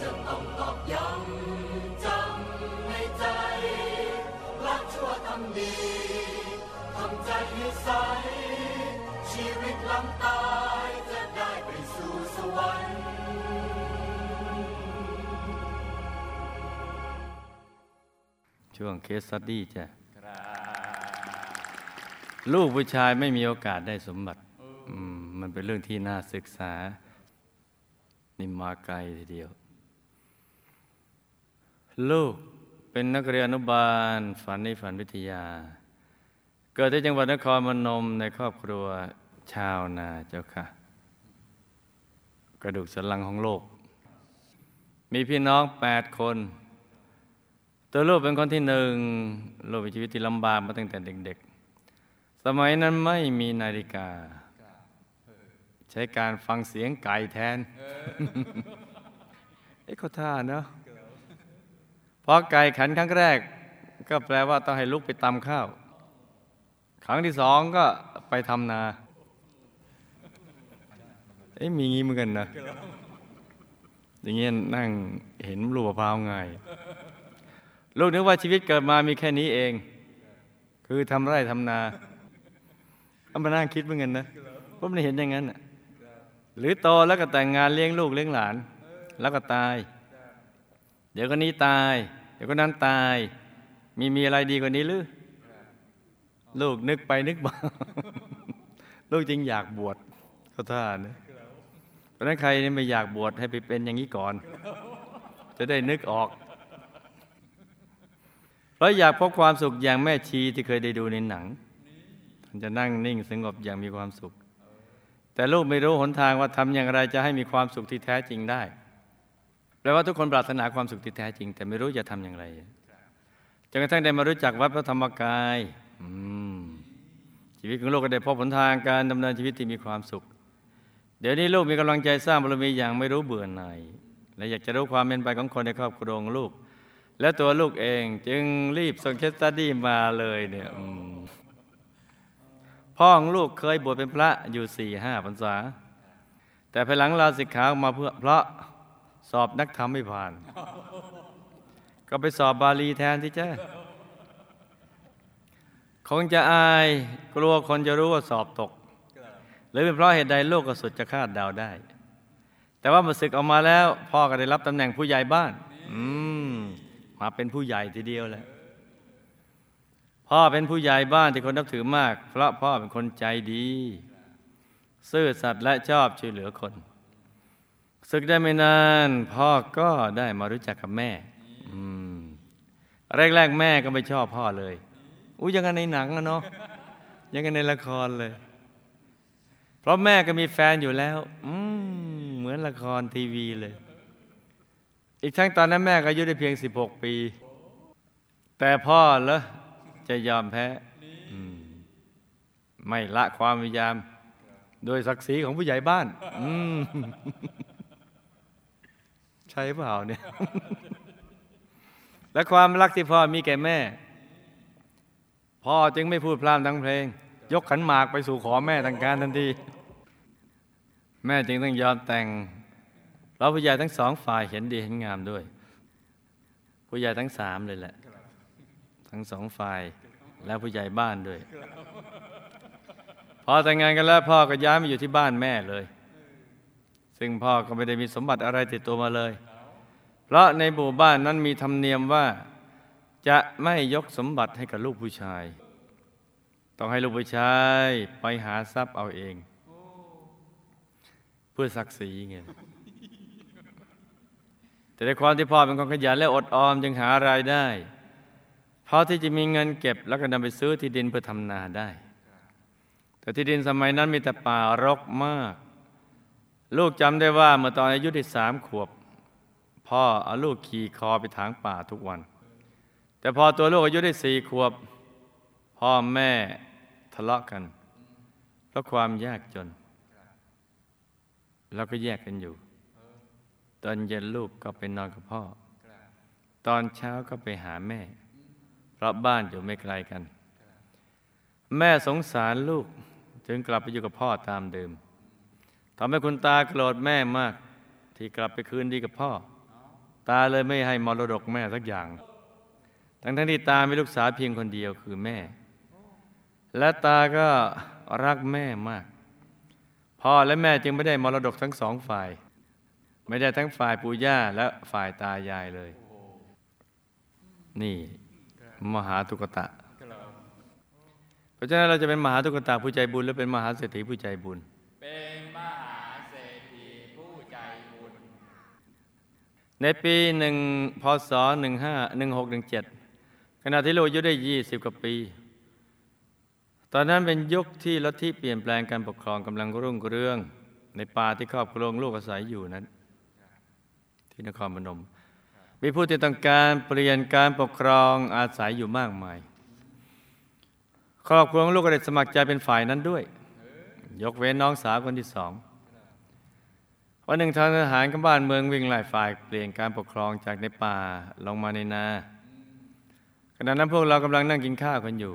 จะต้องตอกย้ำจำในใจละชั่วทำดีทำใจให้ใส ชีวิตหลังตายจะได้ไปสู่สวรรค์ช่วงเคสสตดี้จ้ะลูกผู้ชายไม่มีโอกาสได้สมบัติอื มันเป็นเรื่องที่น่าศึกษานี่มาไกลทีเดียว ลูกเป็นนักเรียนอนุบาล ฝันในฝันวิทยา เกิดที่จังหวัดนครพนมในครอบครัวชาวนาเจ้าค่ะ กระดูกสันหลังของโลก มีพี่น้องแปดคน ตัวลูกเป็นคนที่หนึ่งลูกมีชีวิตที่ลำบากมาตั้งแต่เด็ก ๆ สมัยนั้นไม่มีนาฬิกา ใช้การฟังเสียงไก่แทน เอ้เขาท่าเนาะพอไก่ขันครั้งแรก ก็แปลว่าต้องให้ลุกไปตำข้าว ครั้งที่สองก็ไปทำนา เอ้มีงี้เหมือนกันนะ อย่างเงี้ยนั่งเห็นลูกมะพร้าวไงลูกนึกว่าชีวิตเกิดมามีแค่นี้เอง คือทำไร่ทำนาก็มานั่งคิดเหมือนกันนะว่ามันเห็นอย่างนั้นน่ะ หรือโตแล้วก็แต่งงานเลี้ยงลูกเลี้ยงหลาน แล้วก็ตาย เดี๋ยวก็นี้ตาย เดี๋ยวก็นั้นตาย มีมีอะไรดีกว่านี้หรือลูกนึกไปนึกมาลูกจึงอยากบวชเขาท่านะเพราะนั้นใครนี่ไม่อยากบวชให้ไปเป็นอย่างนี้ก่อน จะได้นึกออกเพราะอยากพบความสุขอย่างแม่ชีที่เคยได้ดูในหนังท่านจะนั่งนิ่งสงบอย่างมีความสุข แต่ลูกไม่รู้หนทางว่าทำอย่างไรจะให้มีความสุขที่แท้จริงได้แปลว่าทุกคนปรารถนาความสุขที่แท้จริง แต่ไม่รู้จะทำอย่างไรจนกระทั่งได้มารู้จักวัดพระธรรมกายชีวิตของลูกก็ได้พบหนทางการดำเนินชีวิตที่มีความสุข เดี๋ยวนี้ลูกมีกำลังใจสร้างบารมีอย่างไม่รู้เบื่อหน่ายและอยากจะรู้ความเป็นไปของคนในครอบครัวของลูก และตัวลูกเองจึงรีบส่งเคสตัดดี้มาเลยเนี่ย พ่อของลูกเคยบวชเป็นพระอยู่สี่ห้าพรรษา แต่ภายหลังลาสิกขาออกมาเพื่อเพราะสอบนักธรรมไม่ผ่าน ก็ไปสอบบาลีแทนที่เจ้าคงจะอายกลัวคนจะรู้ว่าสอบตก หรือเป็นเพราะเหตุใดลูกก็สุดจะคาดเดาได้ แต่ว่ามาศึกออกมาแล้ว พ่อก็ได้รับตำแหน่งผู้ใหญ่บ้าน อืมมาเป็นผู้ใหญ่ทีเดียวแหละ พ่อเป็นผู้ใหญ่บ้านที่คนนับถือมาก เพราะพ่อเป็นคนใจดี ซื่อสัตย์และชอบช่วยเหลือคน ศึกได้ไม่นาน พ่อก็ได้มารู้จักกับแม่อืมแรกๆแม่ก็ไม่ชอบพ่อเลย อุ้ยยังกันในหนังอะเนาะยังกันในละครเลย เพราะแม่ก็มีแฟนอยู่แล้ว อืเหมือนละครทีวีเลย อีกทั้งตอนนั้นแม่ก็อายุได้เพียง 16 ปี แต่พ่อเหรอ จะยอมแพ้อืมไม่ละความพยายาม โดยศักดิ์ศรีของผู้ใหญ่บ้านอืมใช่เปล่าเนี่ย และความรักที่พ่อมีแก่แม่ พ่อจึงไม่พูดพร่ำทั้งเพลง ยกขันหมากไปสู่ขอแม่ทางการทันที แม่จึงต้องยอมแต่งเพราะผู้ใหญ่ทั้งสองฝ่ายเห็นดีเห็นงามด้วย ผู้ใหญ่ทั้งสามเลยแหละ ทั้งสองฝ่าย และผู้ใหญ่บ้านด้วย พอแต่งงานกันแล้วพ่อก็ย้ายมาอยู่ที่บ้านแม่เลย ซึ่งพ่อก็ไม่ได้มีสมบัติอะไรติดตัวมาเลย เพราะในหมู่บ้านนั้นมีธรรมเนียมว่าจะไม่ยกสมบัติให้กับลูกผู้ชาย ต้องให้ลูกผู้ชายไปหาทรัพย์เอาเอง เพื่อศักดิ์ศรีไงแต่ในความที่พ่อเป็นคนขยันและอดออมจึงหารายได้ พอที่จะมีเงินเก็บแล้วก็นำไปซื้อที่ดินเพื่อทำนาได้ แต่ที่ดินสมัยนั้นมีแต่ป่ารกมาก ลูกจำได้ว่าเมื่อตอนอายุที่สามขวบ พ่อเอาลูกขี่คอไปถางป่าทุกวัน แต่พอตัวลูกอายุได้สี่ขวบ พ่อแม่ทะเลาะกัน เพราะความยากจน แล้วก็แยกกันอยู่ ตอนเย็นลูกก็ไปนอนกับพ่อ ตอนเช้าก็ไปหาแม่ เพราะบ้านอยู่ไม่ไกลกัน แม่สงสารลูกจึงกลับไปอยู่กับพ่อตามเดิมทำให้คุณตาโกรธแม่มาก ที่กลับไปคืนดีกับพ่อ ตาเลยไม่ให้มรดกแม่สักอย่าง ทั้งทั้งที่ตามีลูกสาวเพียงคนเดียวคือแม่ และตาก็รักแม่มาก พ่อและแม่จึงไม่ได้มรดกทั้งสองฝ่าย ไม่ได้ทั้งฝ่ายปู่ย่าและฝ่ายตายายเลย นี่ มหาตุกตะเพราะฉะนั้นเราจะเป็นมหาตุกตะผู้ใจบุญหรือเป็นมหาเศรษฐีผู้ใจบุญ เป็นมหาเศรษฐีผู้ใจบุญ ในปีหนึ่งพศหนึ่งห้าหนึ่งหกหนึ่งเจ็ดขณะที่ลูกอายุได้ยี่สิบกว่าปี ตอนนั้นเป็นยุคที่ลัทธิเปลี่ยนแปลงการปกครองกำลังรุ่งเรือง ในป่าที่ครอบครองลูกอาศัยอยู่นั้น ที่นครพนม มีผู้ที่ต้องการเปลี่ยนการปกครองอาศัยอยู่มากมาย ครอบครัวของลูกก็ได้สมัครใจเป็นฝ่ายนั้นด้วย ยกเว้นน้องสาวคนที่สองวันหนึ่งทางทหารกับบ้านเมืองวิ่งไล่ฝ่ายเปลี่ยนการปกครองจากในป่าลงมาในนาขณะนั้นพวกเรากำลังนั่งกินข้าวกันอยู่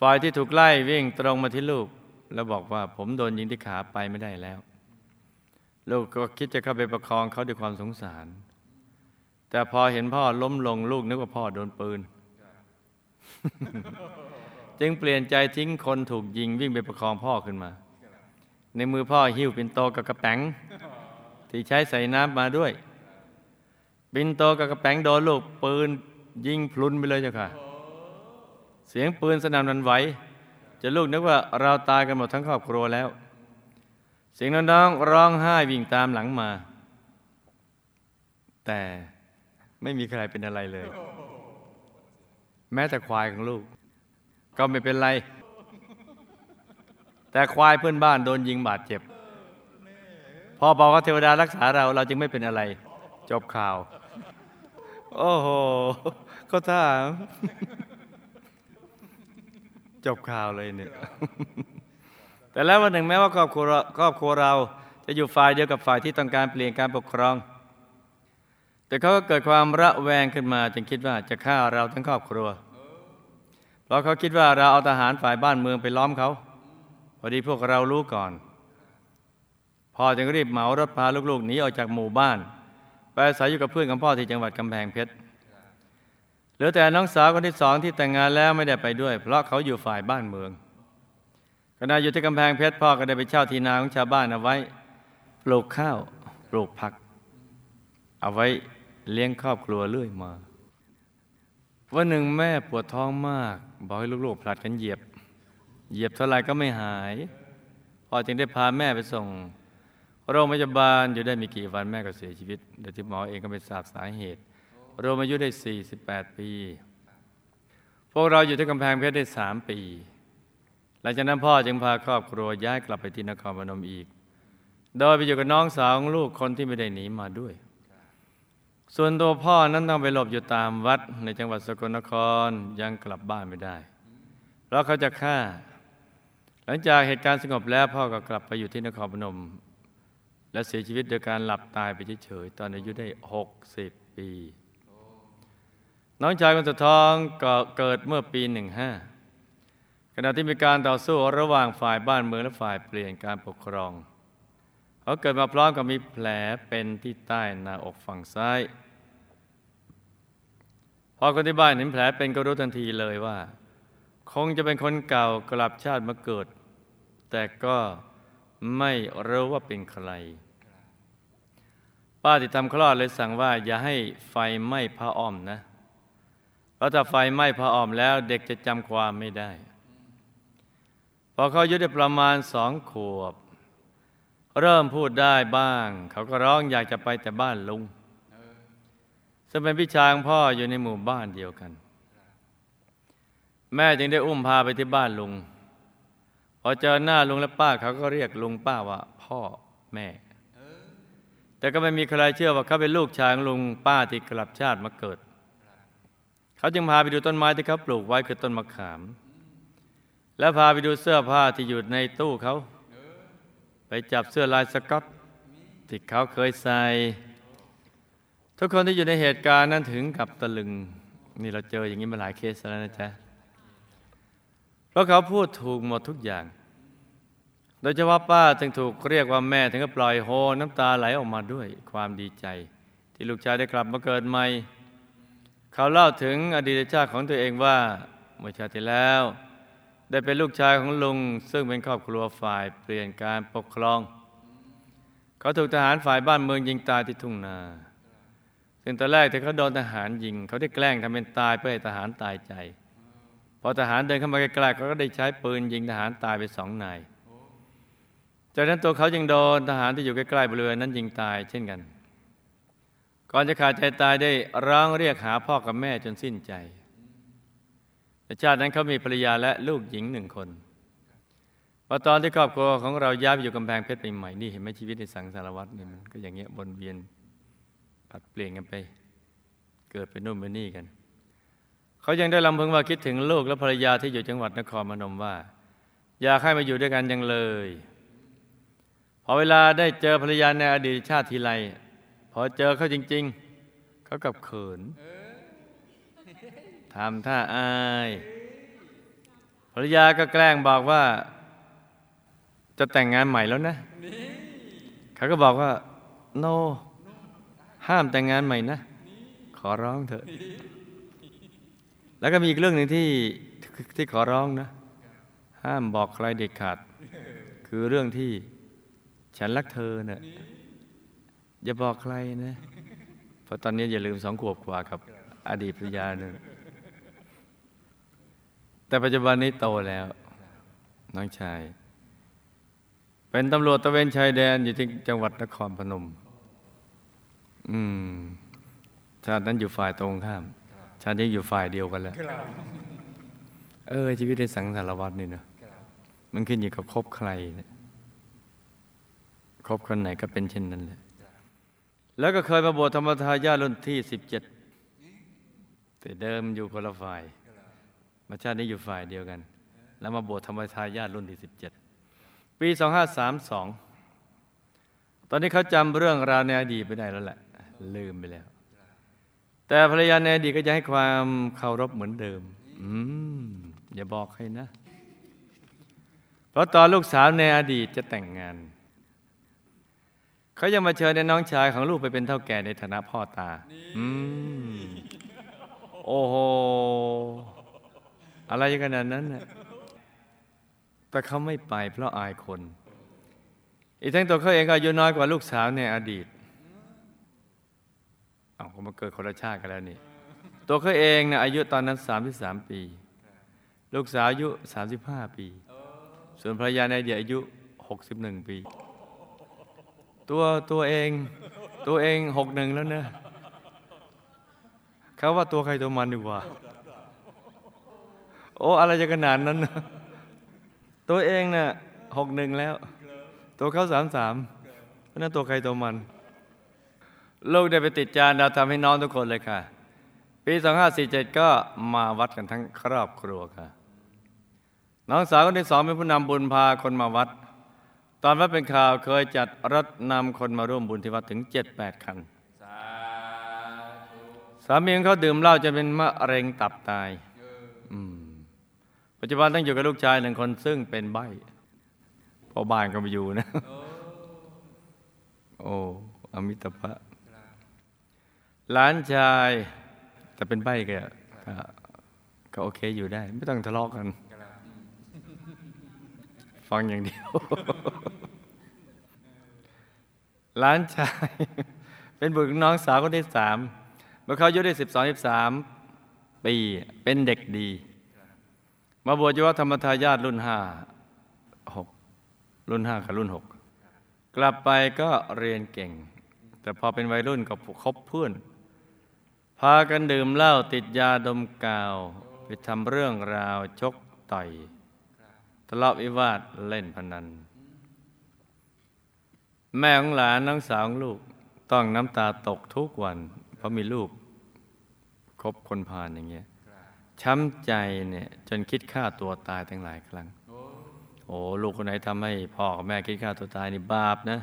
ฝ่ายที่ถูกไล่วิ่งตรงมาที่ลูก แล้วบอกว่าผมโดนยิงที่ขาไปไม่ได้แล้ว ลูกก็คิดจะเข้าไปประคองเขาด้วยความสงสาร แต่พอเห็นพ่อล้มลงลูกนึกว่าพ่อโดนปืน จึงเปลี่ยนใจทิ้งคนถูกยิงวิ่งไปประคองพ่อขึ้นมา ในมือพ่อหิ้วปินโตกับกระแป๋งที่ใช้ใส่น้ำมาด้วย ปินโตกับกระแป๋งโดนลูกปืนยิงพลุนไปเลยเจ้าค่ะ เสียงปืนสนั่นวันไหวจะลูกนึกว่าเราตายกันหมดทั้งครอบครัวแล้ว เสียงน้องๆร้องไห้วิ่งตามหลังมา แต่ ไม่มีใครเป็นอะไรเลย แม้แต่ควายของลูก ก็ไม่เป็นไร แต่ควายเพื่อนบ้านโดนยิงบาดเจ็บ พอบอกว่าเทวดารักษาเรา เราจึงไม่เป็นอะไร จบข่าว โอ้โห ก็ถ้าจบข่าวเลยเนี่ย แต่แล้ววันหนึ่งแม้ว่าครอบครัวเราครอบครัวเราจะอยู่ฝ่ายเดียวกับฝ่ายที่ต้องการเปลี่ยนการปกครอง แต่เขาก็เกิดความระแวงขึ้นมาจึงคิดว่าจะฆ่าเราทั้งครอบครัว เพราะเขาคิดว่าเราเอาทหารฝ่ายบ้านเมืองไปล้อมเขาพอดีพวกเรารู้ก่อน พ่อจึงรีบเหมารถพาลูกๆหนีออกจากหมู่บ้าน ไปอาศัยอยู่กับเพื่อนของพ่อที่จังหวัดกำแพงเพชรเหลือแต่น้องสาวคนที่สองที่แต่งงานแล้วไม่ได้ไปด้วย เพราะเขาอยู่ฝ่ายบ้านเมืองขณะอยู่ที่กำแพงเพชรพ่อก็ได้ไปเช่าที่นาของชาวบ้านเอาไว้ ปลูกข้าว ปลูกผัก เอาไว้ เลี้ยงครอบครัวเรื่อยมา วันหนึ่งแม่ปวดท้องมาก บอกให้ลูกๆผลัดกันเหยียบ เหยียบเท่าไรก็ไม่หายพ่อจึงได้พาแม่ไปส่ง โรงพยาบาลอยู่ได้มีกี่วันแม่ก็เสียชีวิตโดยที่หมอเองก็ไม่ทราบสาเหตุรวมอายุได้ 48 ปี พวกเราอยู่ที่กำแพงเพชรได้3ปี หลังจากนั้นพ่อจึงพาครอบครัวย้ายกลับไปที่นครพนมอีก โดยไปอยู่กับน้องสาวของลูกคนที่ไม่ได้หนีมาด้วย ส่วนตัวพ่อนั้นต้องไปหลบอยู่ตามวัดในจังหวัดสกลนครยังกลับบ้านไม่ได้ เพราะเขาจะฆ่า หลังจากเหตุการณ์สงบแล้วพ่อก็กลับไปอยู่ที่นครพนม และเสียชีวิตโดยการหลับตายไปเฉยๆตอนอายุได้ 60 ปี น้องชายคนสุดท้องก็เกิดเมื่อปี 15ขณะที่มีการต่อสู้ระหว่างฝ่ายบ้านเมืองและฝ่ายเปลี่ยนการปกครอง เขาเกิดมาพร้อมกับมีแผลเป็นที่ใต้หน้าอกฝั่งซ้าย พอคนที่บ้านเห็นแผลเป็นก็รู้ทันทีเลยว่า คงจะเป็นคนเก่ากลับชาติมาเกิด แต่ก็ไม่รู้ว่าเป็นใคร ป้าที่ทำคลอดเลยสั่งว่า อย่าให้ไฟไหม้ผ้าอ้อมนะเพราะถ้าไฟไหม้ผ้าอ้อมแล้ว เด็กจะจำความไม่ได้ พอเขาอายุได้ประมาณสองขวบ เริ่มพูดได้บ้าง เขาก็ร้องอยากจะไปแต่บ้านลุงซึ่งเป็นพี่ชายของพ่ออยู่ในหมู่บ้านเดียวกัน แม่จึงได้อุ้มพาไปที่บ้านลุง พอเจอหน้าลุงและป้าเขาก็เรียกลุงป้าว่า พ่อแม่ แต่ก็ไม่มีใครเชื่อว่าเขาเป็นลูกชายของลุงป้าที่กลับชาติมาเกิด เขาจึงพาไปดูต้นไม้ที่เขาปลูกไว้คือต้นมะขาม แล้วพาไปดูเสื้อผ้าที่อยู่ในตู้เขา ไปจับเสื้อลายสก๊อตที่เขาเคยใส่ ทุกคนที่อยู่ในเหตุการณ์นั้นถึงกับตะลึง นี่เราเจออย่างนี้มาหลายเคสแล้วนะจ๊ะ เพราะเขาพูดถูกหมดทุกอย่าง โดยเฉพาะป้าจึงถูกเรียกว่าแม่ถึงกับปล่อยโฮน้ำตาไหลออกมาด้วยความดีใจ ที่ลูกชายได้กลับมาเกิดใหม่ เขาเล่าถึงอดีตชาติของตัวเองว่าเมื่อชาติที่แล้ว ได้เป็นลูกชายของลุง ซึ่งเป็นครอบครัวฝ่ายเปลี่ยนการปกครอง เขาถูกทหารฝ่ายบ้านเมืองยิงตายที่ทุ่งนา ซึ่งตอนแรกที่เขาโดนทหารยิง เขาได้แกล้งทำเป็นตายเพื่อให้ทหารตายใจ พอทหารเดินเข้ามาใกล้ๆเขาก็ได้ใช้ปืนยิงทหารตายไปสองนาย จากนั้นตัวเขายังโดนทหารที่อยู่ใกล้ๆบริเวณนั้นยิงตายเช่นกัน ก่อนจะขาดใจตายได้ร้องเรียกหาพ่อกับแม่จนสิ้นใจ แต่ชาตินั้นเขามีภรรยาและลูกหญิงหนึ่งคนพอตอนที่ครอบครัวของเราย้ายไปอยู่กำแพงเพชรใหม่ๆนี่เห็นไหมชีวิตในสังสารวัตรนี่มันก็อย่างเงี้ยวนเวียนผัดเปลี่ยนกันไป เกิดเป็นนู่นเป็นนี่กัน เขายังได้ลำพึงว่าคิดถึงลูกและภรรยาที่อยู่จังหวัดนครพนมว่า อยากให้มาอยู่ด้วยกันยังเลยพอเวลาได้เจอภรรยาในอดีตชาติทีไรพอเจอเขาจริง ๆ เขากับเขิน ทำท่าอายภรรยาก็แกล้งบอกว่า จะแต่งงานใหม่แล้วนะ เขาก็บอกว่า โนห้ามแต่งงานใหม่นะ ขอร้องเถอะ แล้วก็มีอีกเรื่องหนึ่งที่ที่ขอร้องนะ ห้ามบอกใครเด็ดขาด คือเรื่องที่ฉันรักเธอเนะ่ะอย่าบอกใครนะ เพราะตอนนี้อย่าลืมสองขวบกว่ากับอดีตภรรยาหนึ่ง แต่ปัจจุบันนี้โตแล้ว น้องชาย เป็นตำรวจตะเวนชายแดนอยู่ที่จังหวัดนครพนม อืมชาตินั้นอยู่ฝ่ายตรงข้าม ชาตินี้อยู่ฝ่ายเดียวกันแล้ว เออ ชีวิตในสังสารวัตรนี่เนะมันขึ้นอยู่กับคบใครนะคบคนไหนก็เป็นเช่นนั้นแหละ แล้วก็เคยมาบวชธรรมทายาทรุ่นที่สิบเจ็ดแต่เดิมอยู่คนละฝ่าย มาชาตินี้อยู่ฝ่ายเดียวกัน แล้วมาบวชธรรมทายาทรุ่นที่สิบเจ็ดปีสองห้าสามสองตอนนี้เขาจำเรื่องราวในอดีตไปได้แล้วแหละ ลืมไปแล้ว แต่ภรรยาในอดีตก็จะให้ความเคารพเหมือนเดิม อืม อย่าบอกใครนะ เพราะตอนลูกสาวในอดีตจะแต่งงาน เขายังมาเชิญในน้องชายของลูกไปเป็นเท่าแก่ในฐานะพ่อตา อืม โอ้โห อะไรขนาดนั้นน่ะแต่เขาไม่ไปเพราะอายคน อีกทั้งตัวเขาเองก็อายุน้อยกว่าลูกสาวในอดีตเอาเขามาเกิดคนละชาติกันแล้วนี่ ตัวเขาเองนะอายุตอนนั้น33ปี ลูกสาวอายุ35ปี ส่วนภรรยาในอดีตอายุ61ปี ตัวตัวเองตัวเองหกหนึ่งแล้วเนะเขาว่าตัวใครตัวมันดีกว่า โอ้อะไรจะขนาดนั้น ตัวเองนะ่ะหกหนึ่งแล้ว ตัวเขาสามสามเพราะนั้นตัวใครตัวมัน ลูกได้ไปติดจานดาวทำให้น้องทุกคนเลยค่ะ ปีสองห้าสี่เจ็ดก็มาวัดกันทั้งครอบครัวค่ะ น้องสาวคนที่สองเป็นผู้นำบุญพาคนมาวัด ตอนวัดเป็นข่าวเคยจัดรถนำคนมาร่วมบุญที่วัดถึงเจ็ดแปดคันสาธุสามีของเขาดื่มเหล้าจนเป็นมะเร็งตับตาย อืม ปัจจุบันต้องอยู่กับลูกชายหนึ่งคนซึ่งเป็นใบ้พอบ้านก็ไปอยู่นะ โอ้อมิตภะหลานชาย แต่เป็นใบ้ก็ก็ก็โอเคอยู่ได้ ไม่ต้องทะเลาะกัน ฟังอย่างเดียวหลานชาย เป็นบุตรของน้องสาวคนที่สามเมื่อเขาอายุได้สิบสองสิบสามปีเป็นเด็กดี มาบวชอยู่วัดธรรมทายาทรุ่นห้าหกรุ่นห้ากับรุ่นหกกลับไปก็เรียนเก่ง แต่พอเป็นวัยรุ่นก็คบเพื่อนพากันดื่มเหล้าติดยาดมกาวไปทำเรื่องราวชกต่อยทะเลาะวิวาทเล่นพนัน แม่ของหลานน้องสาวของลูกต้องน้ำตาตกทุกวัน เพราะมีลูกคบคนพาลอย่างเงี้ย ช้ำใจเนี่ยจนคิดฆ่าตัวตายตั้งหลายครั้ง โอ้ลูกคนไหนทำให้พ่อกับแม่คิดฆ่าตัวตายนี่บาปนะ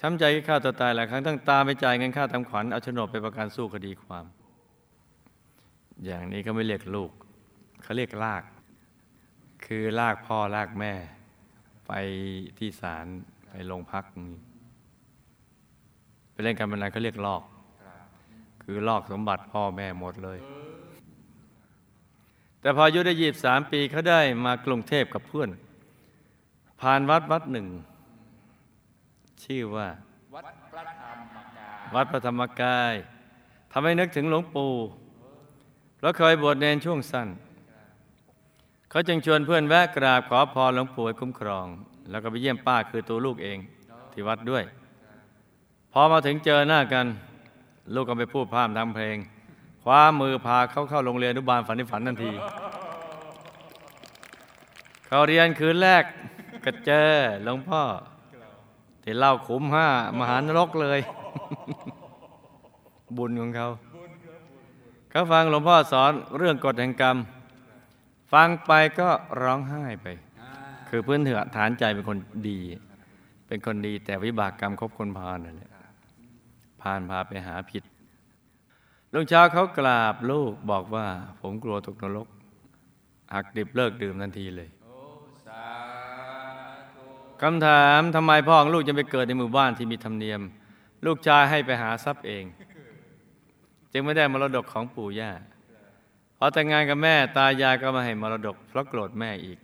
ช้ำใจคิดฆ่าตัวตายหลายครั้งตั้งตามไปจ่ายเงินค่าทำขวัญเอาโฉนดไปประกันสู้คดีความ อย่างนี้ก็ไม่เรียกลูกเขาเรียกลาก คือลากพ่อลากแม่ ไปที่ศาลไปโรงพักไปเล่นการพนันเขาเรียกลอก คือลอกสมบัติพ่อแม่หมดเลย แต่พออายุได้ยีบสามปีเขาได้มากรุงเทพกับเพื่อน ผ่านวัดวัดหนึ่ง ชื่อว่า วัดพระธรรมกายวัดพระธรรมกายทำให้นึกถึงหลวงปู่เพราเคยบวชเนนช่วงสั้น เขาจึงชวนเพื่อนแวะกราบขอพรหลวงปู่คุ้มครอง แล้วก็ไปเยี่ยมป้าคือตัวลูกเองที่วัดด้วย พอมาถึงเจอหน้ากัน ลูกก็ไปพูดพร่ำทำเพลง คว้ามือพาเขาเข้าโรงเรียนอนุบาลฝันในฝันทันที เขาเรียนคืนแรกก็เจอหลวงพ่อที่เล่าขุมห้ามหานรกเลย บุญของเขาเขาฟังหลวงพ่อสอนเรื่องกฎแห่งกรรม ฟังไปก็ร้องไห้ไป คือพื้นฐานใจเป็นคนดี เป็นคนดีแต่วิบากกรรมครบคนพาลนั่นแหละ พานพาไปหาผิดลุงเช้าเขากราบลูกบอกว่า ผมกลัวตกนรกหักดิบเลิกดื่มทันทีเลยคำถามทำไมพ่อของลูกจะไปเกิดในหมู่บ้านที่มีธรรมเนียม ลูกชายให้ไปหาทรัพย์เอง จึงไม่ได้มรดกของปู่ย่าพอแต่งงานกับแม่ตายายก็มาให้มรดกเพราะโกรธแม่อีก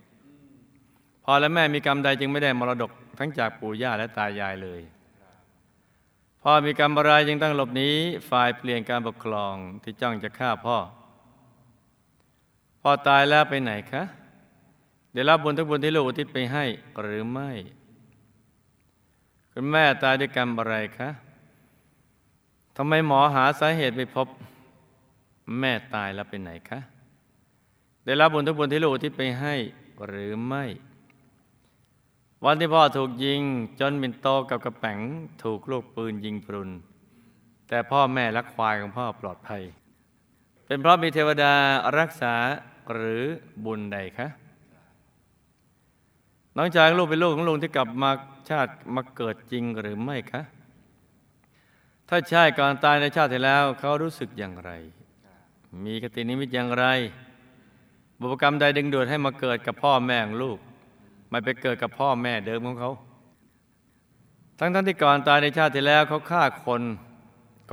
พอและแม่มีกรรมใดจึงไม่ได้มรดกทั้งจากปู่ย่าและตายายเลย พ่อมีกรรมอะไรจึงต้องหลบหนีฝ่ายเปลี่ยนการปกครองที่จ้องจะฆ่าพ่อ พ่อตายแล้วไปไหนคะได้รับบุญทุกบุญที่ลูกอุทิศไปให้หรือไม่ คุณแม่ตายด้วยกรรมอะไรคะทำไมหมอหาสาเหตุไม่พบ แม่ตายแล้วไปไหนคะได้รับบุญทุกบุญที่ลูกอุทิศไปให้หรือไม่ วันที่พ่อถูกยิงจนเป็นโตกับกระแป๋งถูกลูกปืนยิงพรุน แต่พ่อแม่และควายของพ่อปลอดภัย เป็นเพราะมีเทวดารักษาหรือบุญใดคะน้องชายลูกเป็นลูกของลุงที่กลับมาชาติมาเกิดจริงหรือไม่คะ ถ้าใช่ก่อนตายในชาติที่แล้วเขารู้สึกอย่างไร มีกตินิมิตอย่างไร บุพกรรมใดดึงดูดให้มาเกิดกับพ่อแม่ของลูก ไม่ไปเกิดกับพ่อแม่เดิมของเขา ทั้งทั้งที่ก่อนตายในชาติที่แล้วเขาฆ่าคน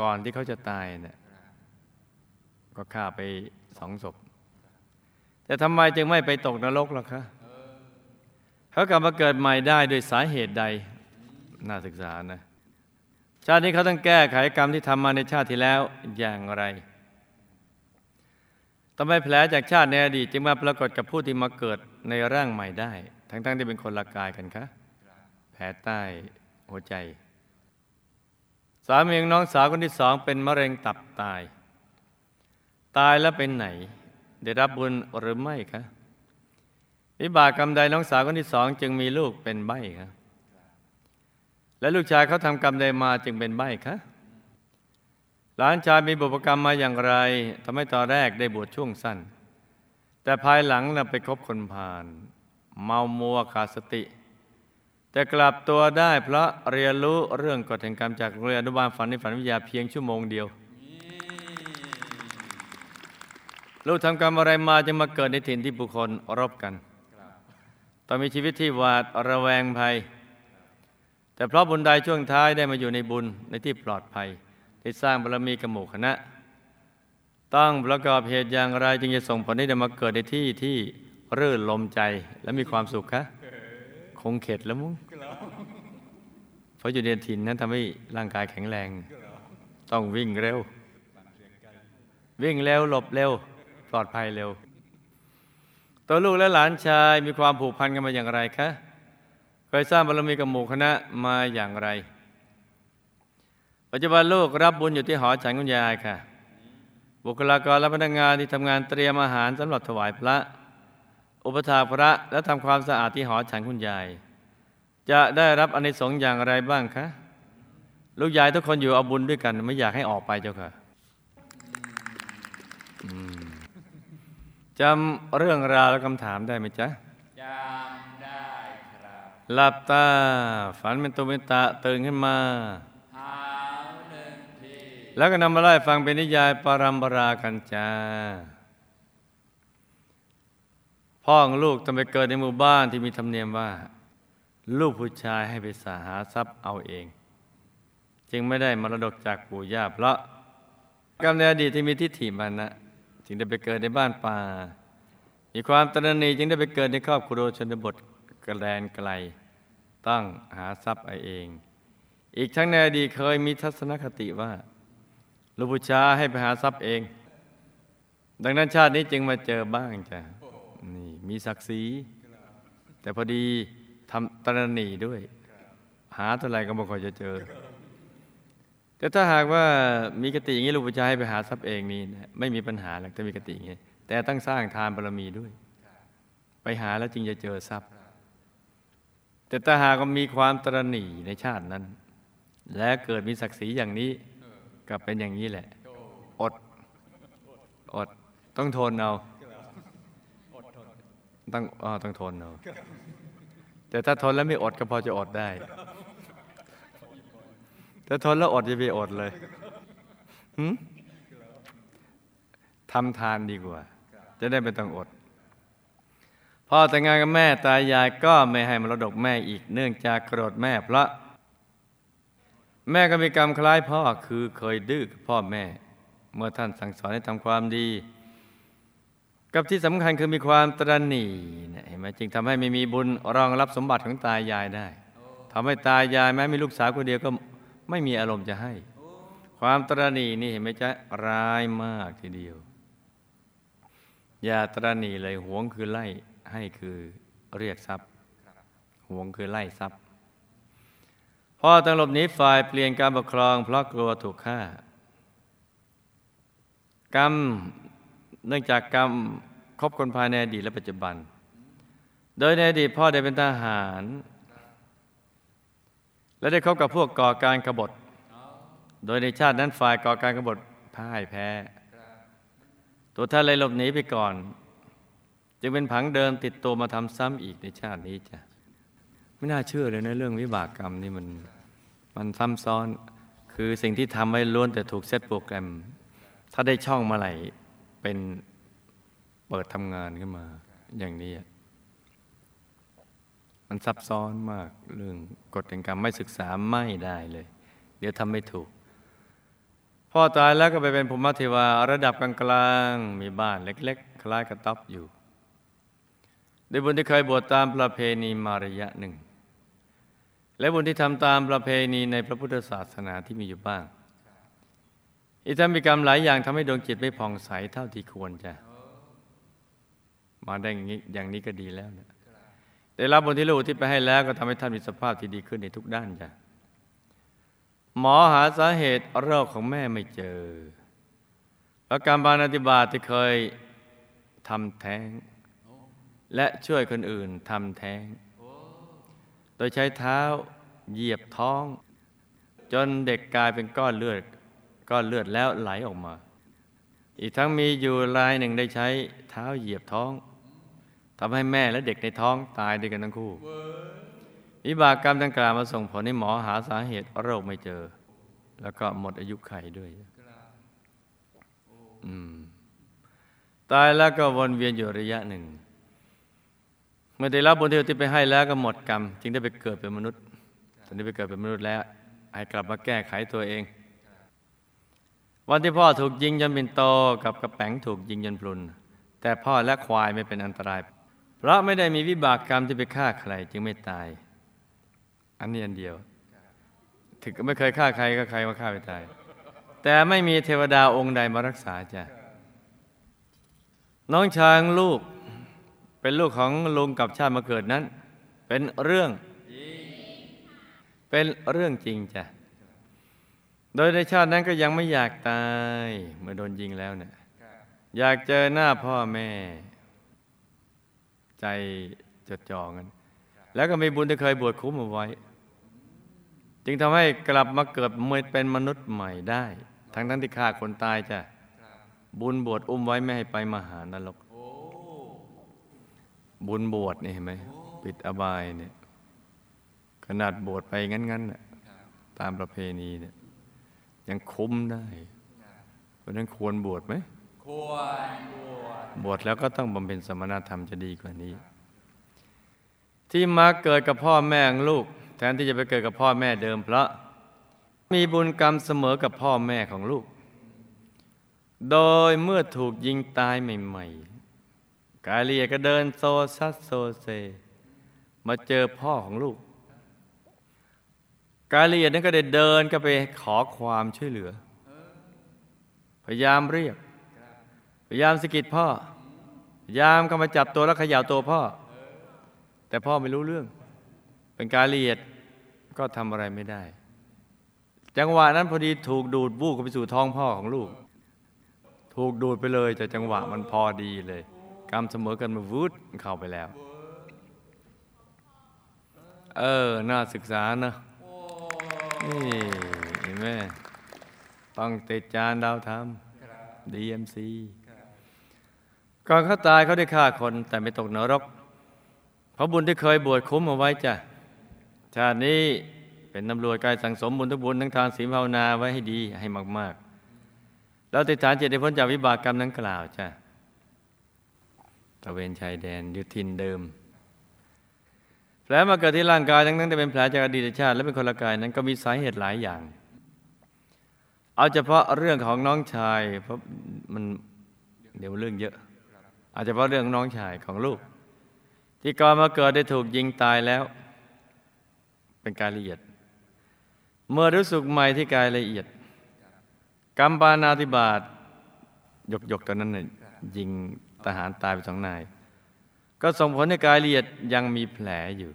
ก่อนที่เขาจะตายเนี่ยก็ฆ่าไปสองศพ แต่ทำไมจึงไม่ไปตกนรกล่ะคะเขากลับมาเกิดใหม่ได้โดยสาเหตุใด น่าศึกษานะ ชาตินี้เขาต้องแก้ไขกรรมที่ทำมาในชาติที่แล้วอย่างไรทำไมแผลจากชาติในอดีตจึงมาปรากฏกับผู้ที่มาเกิดในร่างใหม่ได้ ทั้งๆที่เป็นคนละกายกันคะแผลใต้หัวใจ สามีของน้องสาวคนที่สองเป็นมะเร็งตับตาย ตายแล้วเป็นไหน ได้รับบุญหรือไม่คะวิบากกรรมใดน้องสาวคนที่สองจึงมีลูกเป็นใบ้ครับและลูกชายเขาทำกรรมใดมาจึงเป็นใบ้คะหลานชายมีบุพกรรมมาอย่างไรทำให้ตอนแรกได้บวชช่วงสั้น แต่ภายหลังน่ะไปคบคนพาล เมามัวขาดสติ แต่กลับตัวได้เพราะเรียนรู้เรื่องกฎแห่งกรรมจากโรงเรียนอนุบาลฝันในฝันวิทยาเพียงชั่วโมงเดียว ลูกทำกรรมอะไรมาจึงมาเกิดในถิ่นที่บุคคลรบกันต้องมีชีวิตที่หวาดระแวงภัย แต่เพราะบุญใดช่วงท้ายได้มาอยู่ในบุญในที่ปลอดภัยได้สร้างบารมีกมู่คณะ ต้องประกอบเหตุอย่างไรจึงจะส่งผลให้ได้มาเกิดในที่ที่ รื่นลมใจและมีความสุขคะคงเข็ดแล้วมุ้งเพราะอยู่ในถิ่นนั้นทำให้ร่างกายแข็งแรง ต้องวิ่งเร็ว วิ่งเร็วหลบเร็ว ปลอดภัยเร็ว ตัวลูกและหลานชายมีความผูกพันกันมาอย่างไรคะเคยสร้างบารมีกับหมู่คณะมาอย่างไร ปัจจุบันลูกรับบุญอยู่ที่หอฉันคุณยายค่ะ บุคลากรและพนักงานที่ทำงานเตรียมอาหารสำหรับถวายพระ อุปถากพระและทำความสะอาดที่หอฉันคุณยาย จะได้รับอานิสงส์อย่างไรบ้างคะลูกยายทุกคนอยู่เอาบุญด้วยกัน ไม่อยากให้ออกไปเจ้าค่ะอืมจำเรื่องราวและคำถามได้ไหมจ๊ะจำได้ครับหลับตา ฝันเป็นตุเป็นตะตื่นขึ้นมาหาหนึ่งทีแล้วก็นำมาไล่ฟังเป็นนิยายปารัมปรากันจ้า พ่อของลูกต้องไปเกิดในหมู่บ้านที่มีธรรมเนียมว่า ลูกผู้ชายให้ไปสาหาทรัพย์เอาเอง จึงไม่ได้มรดกจากปู่ย่าเพราะกรรมในอดีตที่มีทิฏฐิมานะจึงได้ไปเกิดในบ้านป่ามีความตระหนี่จึงได้ไปเกิดในครอบครัวชนบทกระแดนไกลต้องหาทรัพย์เอาเอง อีกทั้งในอดีตเคยมีทัศนคติว่า ลูกผู้ชายให้ไปหาทรัพย์เอง ดังนั้นชาตินี้จึงมาเจอบ้างจ้ะ นี่มีศักดิ์ศรีแต่พอดีทำตระหนี่ด้วย หาเท่าไรก็ไม่ค่อยจะเจอ แต่ถ้าหากว่ามีกติอย่างนี้ลูกผู้ชายให้ไปหาทรัพย์เองนี่นะไม่มีปัญหาหรอกถ้ามีกติอย่างนี้แต่ต้องสร้างทานบารมีด้วย ไปหาแล้วจึงจะเจอทรัพย์ แต่ถ้าหากมีความตระหนี่ในชาตินั้น และเกิดมีศักดิ์ศรีอย่างนี้ก็เป็นอย่างนี้แหละ อดอดต้องทนเอา ต้องอต้องทนเอาแต่ถ้าทนแล้วไม่อดก็พอจะอดได้ถ้าทนแล้วอดจะไปอดเลยทำทานดีกว่า จะได้ไม่ต้องอดพ่อแต่งงานกับแม่ตายายก็ไม่ให้มรดกแม่อีกเนื่องจากโกรธแม่เพราะ แม่ก็มีกรรมคล้ายพ่อคือเคยดื้อกับพ่อแม่ เมื่อท่านสั่งสอนให้ทำความดี กับที่สำคัญคือมีความตระหนี่เนี่ยเห็นไหมจึงทำให้ไม่มีบุญรองรับสมบัติของตายายได้ทำให้ตายายแม้มีลูกสาวคนเดียวก็ไม่มีอารมณ์จะให้ ความตรนนีนี่เห็นไหมจ๊ะร้ายมากทีเดียว อย่าตรนนีเลยหวงคือไล่ให้คือเรียกทรัพย์หวงคือไล่ทรัพย์พ่อต้องหลบหนีฝ่ายเปลี่ยนการปกครอง เพราะกลัวถูกฆ่ากรรม เนื่องจากกรรมครบคนภายในอดีตและปัจจุบัน โดยในอดีตพ่อได้เป็นทหาร และได้คบกับพวกก่อการกบฏ โดยในชาตินั้นฝ่ายก่อการกบฏพ่ายแพ้ ตัวท่านเลยหลบหนีไปก่อน จึงเป็นผังเดิมติดตัวมาทำซ้ำอีกในชาตินี้จ้ะไม่น่าเชื่อเลยนะเรื่องวิบากกรรมนี่มันมันซ้ำซ้อนคือสิ่งที่ทำไว้ล้วนแต่ถูกเซตโปรแกรม ถ้าได้ช่องมาไหร่ เป็นเปิดทำงานขึ้นมา อย่างนี้ มันซับซ้อนมากเรื่องกฎแห่งกรรมไม่ศึกษาไม่ได้เลย เดี๋ยวทำไม่ถูก พ่อตายแล้วก็ไปเป็นภูมิเทวาระดับกลางๆมีบ้านเล็ก ๆ คล้ายกระต๊อบอยู่ด้วยบุญที่เคยบวชตามประเพณีมาระยะหนึ่ง และบุญที่ทำตามประเพณีในพระพุทธศาสนาที่มีอยู่บ้าง อีกทั้งมีกรรมหลายอย่างทำให้ดวงจิตไม่ผ่องใสเท่าที่ควรจะมาได้อย่างนี้อย่างนี้ก็ดีแล้วนะได้รับบุญที่ลูกที่ไปให้แล้วก็ทำให้ท่านมีสภาพที่ดีขึ้นในทุกด้านจ้ะหมอหาสาเหตุโรคของแม่ไม่เจอแล้วการบานอธิบาตที่เคยทำแท้ง และช่วยคนอื่นทำแท้ง โดยใช้เท้าเหยียบท้อง จนเด็กกลายเป็นก้อนเลือด ก้อนเลือดแล้วไหลออกมา อีกทั้งมีอยู่รายหนึ่งได้ใช้เท้าเหยียบท้องทำให้แม่และเด็กในท้องตายด้วยกันทั้งคู่วิบากกรรมดังกล่าวมาส่งผลให้หมอหาสาเหตุโรคไม่เจอ แล้วก็หมดอายุไขด้วยตายแล้วก็วนเวียนอยู่ระยะหนึ่ง เมื่อได้รับบุญที่ไปให้แล้วก็หมดกรรม จึงได้ไปเกิดเป็นมนุษย์ตอนนี้ไปเกิดเป็นมนุษย์แล้ว ให้กลับมาแก้ไขตัวเอง วันที่พ่อถูกยิงจนเป็นโตกับกระแป๋งถูกยิงจนพลุน แต่พ่อและควายไม่เป็นอันตราย เพราะไม่ได้มีวิบากกรรมที่ไปฆ่าใครจึงไม่ตาย อันนี้อันเดียว ถึงไม่เคยฆ่าใครก็ใครมาฆ่าไปตาย แต่ไม่มีเทวดาองค์ใดมารักษาจ้ะน้องช้างลูกเป็นลูกของลุงกับชาติมาเกิดนั้น เป็นเรื่อง เป็นเรื่องจริงจ้ะ โดยในชาตินั้นก็ยังไม่อยากตาย เมื่อโดนยิงแล้วเนี่ยอยากเจอหน้าพ่อแม่ ใจจดจ่อกัน แล้วก็มีบุญที่เคยบวชคุ้มเอาไว้ จึงทำให้กลับมาเกิดเป็นมนุษย์ใหม่ได้ ทั้งทั้งที่ฆ่าคนตายจ้ะบุญบวชอุ้มไว้ไม่ให้ไปมหานรกบุญบวชนี่เห็นไหมปิดอบายเนี่ยขนาดบวชไปงั้นๆน่ะตามประเพณีเนี่ย ยังคุ้มได้เพราะฉะนั้นควรบวชไหมควรบวชบวชแล้วก็ต้องบำเพ็ญสมณธรรมจะดีกว่านี้ ที่มาเกิดกับพ่อแม่ของลูก แทนที่จะไปเกิดกับพ่อแม่เดิมเพราะมีบุญกรรมเสมอกับพ่อแม่ของลูก โดยเมื่อถูกยิงตายใหม่ ๆ กาเลียก็เดินโซซัสโซเซ มาเจอพ่อของลูก กาเลียนั้นก็ได้เดินก็ไปขอความช่วยเหลือ พยายามเรียก พยายามสะกิดพ่อ พยายามเข้ามาจับตัวแล้วขย่าตัวพ่อ แต่พ่อไม่รู้เรื่อง เป็นกาเลียดก็ทำอะไรไม่ได้ จังหวะนั้นพอดีถูกดูดบู้เข้าไปสู่ท้องพ่อของลูก ถูกดูดไปเลยแต่จังหวะมันพอดีเลยกรรมเสมอกันมาวุดเข้าไปแล้ว เออ น่าศึกษาเนอะ นี่เห็นไหมต้องติดจานดาวธรรม DMC ก่อนเขาตายเขาได้ฆ่าคนแต่ไม่ตกนรก เพราะบุญที่เคยบวชคุ้มเอาไว้จ้ะ ชาตินี้เป็นตำรวจกายสังสมบุญทุกบุญทั้งทานศีลภาวนาไว้ให้ดีให้มาก ๆ แล้วติดฐานเจตให้พ้นจากวิบากกรรมนั้นกล่าวจ้ะตะเวนชายแดนยุทินเดิม แผลมาเกิดที่ร่างกายทั้งนั้นจะเป็นแผลจากอดีตชาติและเป็นคนละกายนั้นก็มีสาเหตุหลายอย่าง เอาเฉพาะเรื่องของน้องชายเพราะมันเดี๋ยวเรื่องเยอะ เอาเฉพาะเรื่องน้องชายของลูก ที่ก่อนมาเกิดได้ถูกยิงตายแล้ว เป็นกายละเอียด เมื่อรู้สึกใหม่ที่กายละเอียดกรรมปานาธิบาตยกยกตอนนั้นน่ยยิงทหารตายไปสองนาย ก็ส่งผลให้กายละเอียดยังมีแผลอยู่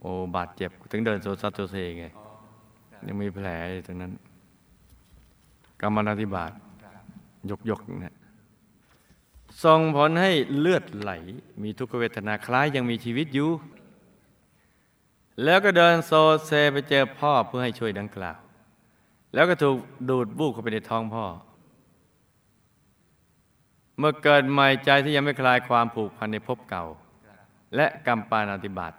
โอ้บาดเจ็บถึงเดินโซซัสโซเซไง ยังมีแผลอยู่ตรงนั้นกรรมนาธิบาตยกยกเนี่ยส่งผลให้เลือดไหล มีทุกขเวทนาคล้ายยังมีชีวิตอยู่ แล้วก็เดินโซเซไปเจอพ่อเพื่อให้ช่วยดังกล่าว แล้วก็ถูกดูดบูกเข้าไปในท้องพ่อ เมื่อเกิดใหม่ใจที่ยังไม่คลายความผูกพันในภพเก่า และกรรมปานาติบาต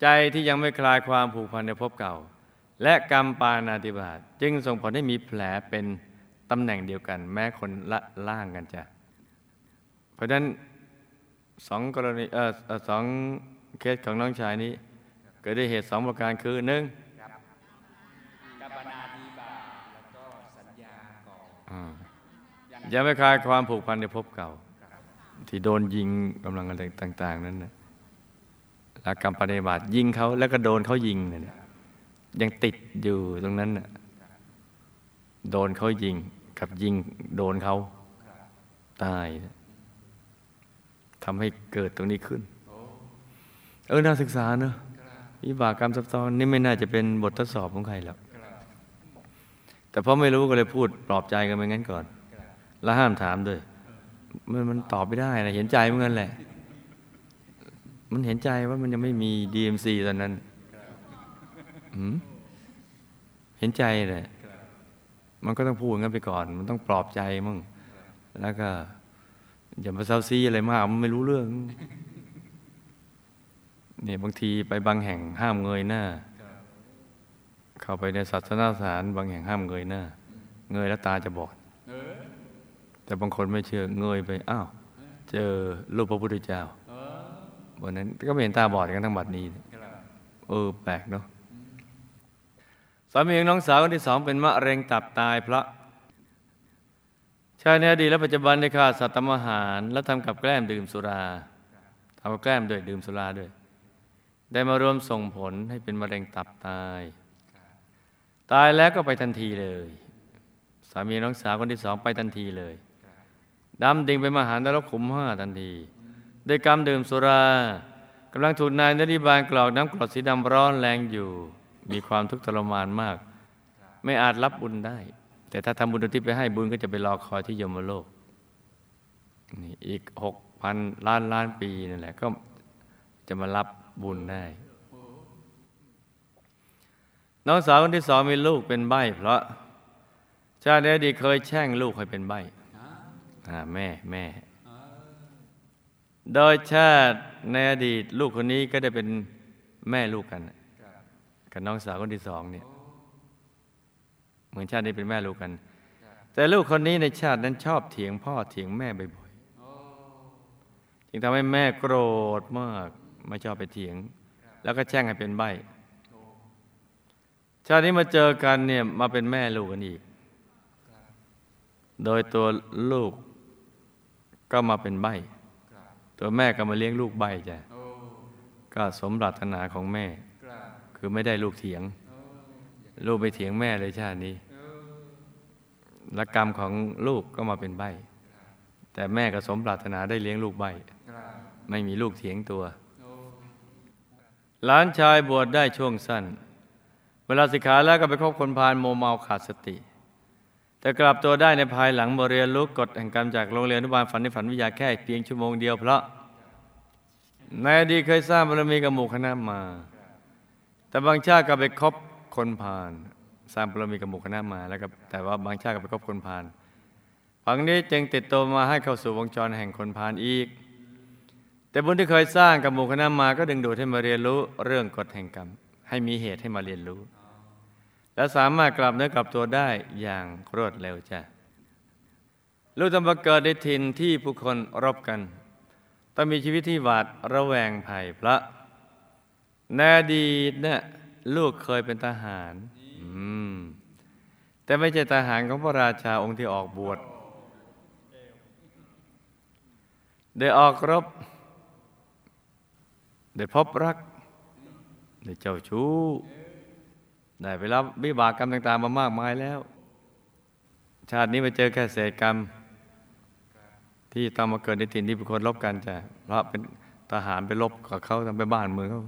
ใจที่ยังไม่คลายความผูกพันในภพเก่า และกรรมปานาติบาตจึงส่งผลให้มีแผลเป็นตำแหน่งเดียวกัน แม้คนละล่างกันจ้ะเพราะฉะนั้นสองกรณีเออเอ่อสองเคสของน้องชายนี้ เกิดด้วยเหตุสองประการคือหนึ่งกัปนาธิบาตแล้วก็สัญญาก่อน ยังไม่คลายความผูกพันในภพเก่า ที่โดนยิงกำลังอะไรต่าง ๆ นั้นนะแล้วกรรมปฏิบัติยิงเขาแล้วก็โดนเขายิงเนี่ยยังติดอยู่ตรงนั้นน่ะโดนเขายิงกับยิงโดนเขาตายทำให้เกิดตรงนี้ขึ้น เออน่าศึกษาเนอะวิบากกรรมซับซ้อนนี่ไม่น่าจะเป็นบททดสอบของใครหรอกแต่เพราะไม่รู้ก็เลยพูดปลอบใจกันไปงั้นก่อน แล้วห้ามถามด้วย มันมันตอบไม่ได้นะเห็นใจเหมือนกันแหละ มันเห็นใจว่ามันยังไม่มี DMC ตอนนั้นเห็นใจเลยมันก็ต้องพูดงั้นไปก่อน มันต้องปลอบใจมั่งแล้วก็ อย่ามาเซาซีอะไรมาก มันไม่รู้เรื่องเนี่ยบางทีไปบางแห่งห้ามเงยหน้า เข้าไปในศาสนาสถานบางแห่งห้ามเงยหน้า เงยแล้วตาจะบอด แต่บางคนไม่เชื่อเงยไปอ้าวเจอรูปพระพุทธเจ้าวันนั้นก็ไม่เห็นตาบอดกันทั้งบัดนี้เออแปลกเนาะสามีของน้องสาวคนที่สองเป็นมะเร็งตับตายเพราะชายในอดีตและปัจจุบันได้ฆ่าสัตว์ทำอาหาร และทำกับแกล้มดื่มสุราทำกับแกล้มด้วยดื่มสุราด้วย ได้มารวมส่งผลให้เป็นมะเร็งตับตาย ตายแล้วก็ไปทันทีเลย สามีน้องสาวคนที่สองไปทันทีเลย ดำดิ่งไปมหานรกขุมห้าทันทีด้วยกรรมดื่มสุรากำลังถูกนายนริบาลกรอกน้ำกรดสีดำร้อนแรงอยู่ มีความทุกข์ทรมานมาก ไม่อาจรับบุญได้ แต่ถ้าทำบุญที่ไปให้บุญก็จะไปรอคอยที่ยมโลกนี่อีกหกพันล้านล้านปีนั่นแหละก็จะมารับบุญได้ น้องสาวคนที่สองมีลูกเป็นใบ้เพราะชาติในอดีตเคยแช่งลูกให้เป็นใบ้ แม่แม่ โดยชาติในอดีตลูกคนนี้ก็ได้เป็นแม่ลูกกันกับน้องสาวคนที่สองเนี่ยเหมือนชาตินี้เป็นแม่ลูกกัน แต่ลูกคนนี้ในชาตินั้นชอบเถียงพ่อเถียงแม่บ่อยๆจึงทำให้แม่โกรธมากไม่ชอบไปเถียง แล้วก็แช่งให้เป็นใบชาตินี้มาเจอกันเนี่ยมาเป็นแม่ลูกกันอีก โดยตัวลูก ก็มาเป็นใบตัวแม่ก็มาเลี้ยงลูกใบจ้ะโอ้ก็สมปรารถนาของแม่กราบคือไม่ได้ลูกเถียง ลูกไปเถียงแม่เลยชาตินี้เออและกรรมของลูกก็มาเป็นใบ้แต่แม่ก็สมปรารถนาได้เลี้ยงลูกใบ้ครับไม่มีลูกเถียงตัวโอ้หลานชายบวชได้ช่วงสั้น แล้วลาสิกขาแล้วก็ไปคบคนพาลโมเมาขาดสติ แต่กลับตัวได้ในภายหลังเรียนรู้กฎแห่งกรรมจากโรงเรียนอนุบาลฝันในฝันวิทยาแค่เพียงชั่วโมงเดียวเพราะในอดีตเคยสร้างบารมีกับหมู่คณะมา แต่บางชาติก็ไปคบคนพาลสร้างบารมีกับหมู่คณะมาแล้วก็แต่ว่าบางชาติก็ไปคบคนพาลฝังนี้จึงติดตัวมาให้เข้าสู่วงจรแห่งคนพาลอีก แต่บุญที่เคยสร้างกับหมู่คณะมาก็ดึงดูดให้มาเรียนรู้เรื่องกฎแห่งกรรม ให้มีเหตุให้มาเรียนรู้ และสามารถกลับเนื้อกลับตัวได้อย่างรวดเร็วจ้ะลูกต้องมาเกิดในถิ่นที่ผู้คนรบกัน ต้องมีชีวิตที่หวาดระแวงภัยพระในอดีตเนี่ยลูกเคยเป็นทหารแต่ไม่ใช่ทหารของพระราชาองค์ที่ออกบวชได้ออกรบได้พบรักได้เจ้าชู้ ได้ไปรับวิบากกรรมต่าง ๆ มามากมายแล้ว ชาตินี้มาเจอแค่เศษกรรม ที่ต้องมาเกิดในถิ่นที่เป็นคนรบกันจ้ะเพราะเป็นทหารไปรบกับเขาทำไปบ้านเมืองเขา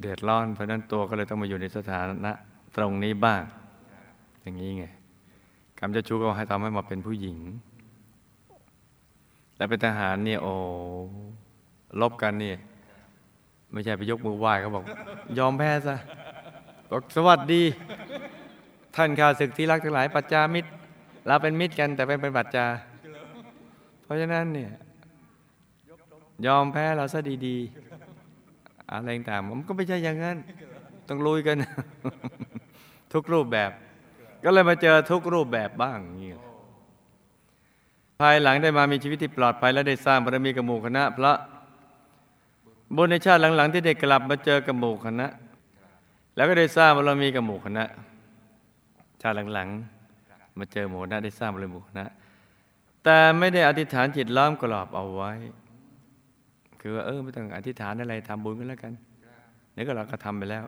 เดือดร้อน เพราะนั้นตัวก็เลยต้องมาอยู่ในสถานะตรงนี้บ้าง อย่างนี้ไงกรรมเจ้าชู้ก็ให้ทำให้มาเป็นผู้หญิง และเป็นทหารเนี่ยโอ้ลบกันเนี่ยไม่ใช่ไปยกมือไหว้เขาบอก ยอมแพ้ซะ บอกสวัสดี ท่านข้าศึกที่รักทั้งหลายปัจจามิตร เราเป็นมิตรกันแต่เป็นเป็นปัจจา เพราะฉะนั้นเนี่ยยอมแพ้เราซะดีๆ อะไรต่างๆมันก็ไม่ใช่อย่างนั้น ต้องลุยกัน ทุกรูปแบบ ก็เลยมาเจอทุกรูปแบบบ้างอย่างนี้ภายหลังได้มามีชีวิตที่ปลอดภัยและได้สร้างบารมีกับหมู่คณะพระบุญในชาติหลังๆ ที่ได้กลับมาเจอกับหมู่คณะ แล้วก็ได้สร้างบารมีกับหมู่คณะ ชาติหลังๆ มาเจอหมู่คณะได้สร้างบารมีหมู่คณะ แต่ไม่ได้อธิษฐานจิตล้อมกรอบเอาไว้ คือว่าเออไม่ต้องอธิษฐานอะไรทำบุญกันแล้วกันนี่ก็เราก็ทำไปแล้ว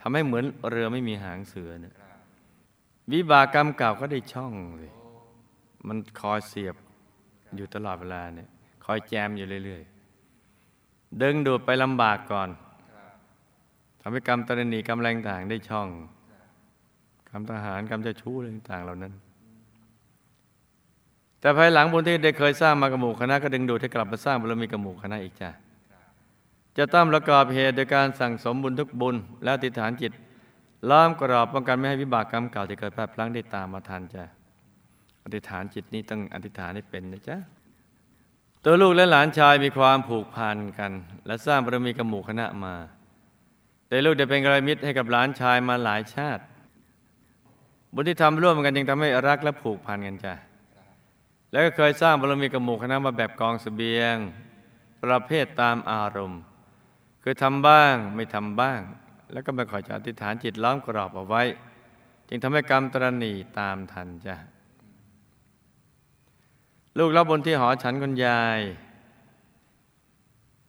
ทำให้เหมือนเรือไม่มีหางเสือเนี่ยวิบากกรรมเก่าก็ได้ช่องเลยมันคอยเสียบอยู่ตลอดเวลาเนี่ย คอยแจมอยู่เรื่อย ๆ ดึงดูดไปลำบากก่อน ทำให้กรรมตรณีกรรมแรงต่างได้ช่องกรรมทหารกรรมเจ้าชู้อะไรต่างเหล่านั้น แต่ภายหลังบุญที่ได้เคยสร้างมากับหมู่คณะก็ดึงดูดให้กลับมาสร้างบารมีกับหมู่คณะอีกจ้ะจะต้องประกอบเหตุโดยการสั่งสมบุญทุกบุญ และอธิษฐานจิตล้อมกรอบป้องกันไม่ให้วิบากกรรมเก่าที่เกิดพลาดพลั้งได้ตามมาทันจ้ะอธิษฐานจิตนี้ต้องอธิษฐานให้เป็นนะจ๊ะตัวลูกและหลานชายมีความผูกพันกัน และสร้างบารมีกับหมู่คณะมา แต่ลูกได้เป็นกระมิตรให้กับหลานชายมาหลายชาติ บุญที่ทำร่วมกันจึงทำให้รักและผูกพันกันจ้ะแล้วก็เคยสร้างบารมีกับหมู่คณะมาแบบกองเสบียง ประเภทตามอารมณ์ คือทำบ้างไม่ทำบ้าง แล้วก็ไม่ขอจะอธิษฐานจิตล้อมกรอบเอาไว้ จึงทำให้กรรมตรณีตามทันจ้ะลูกรับบนที่หอฉันคุณยาย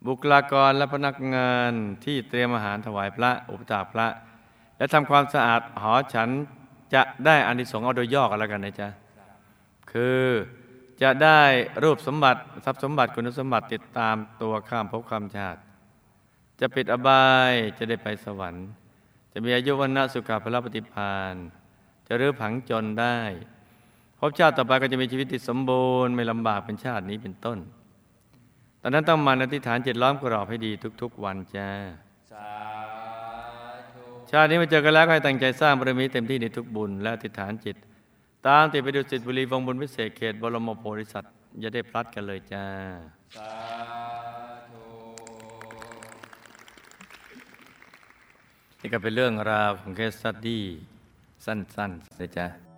บุคลากรและพนักงานที่เตรียมอาหารถวายพระอุปถากพระ และทำความสะอาดหอฉันจะได้อานิสงส์เอาโดยย่อกันแล้วกันนะจ๊ะคือจะได้รูปสมบัติทรัพย์สมบัติคุณสมบัติติดตามตัวข้ามภพข้ามชาติ จะปิดอบายจะได้ไปสวรรค์ จะมีอายุวันนะสุขภาพปฏิพานจะรื้อผังจนได้ภพชาติต่อไปก็จะมีชีวิตที่สมบูรณ์ไม่ลำบากเป็นชาตินี้เป็นต้น ตอนนั้นต้องมันอธิษฐานจิตล้อมกรอบให้ดีทุก ๆ วันจ้าสาธุชาตินี้มาเจอกันแล้วก็ให้ตั้งใจสร้างบารมีเต็มที่ในทุกบุญและอธิษฐานจิต ตามติดไปดูสิทธิบุรีวงบุญวิเศษเขตบรมโพธิสัตว์อย่าได้พลัดกันเลยจ้าสาธุนี่ก็เป็นเรื่องราวของเคสสตดี้สั้นๆนะจ๊ะ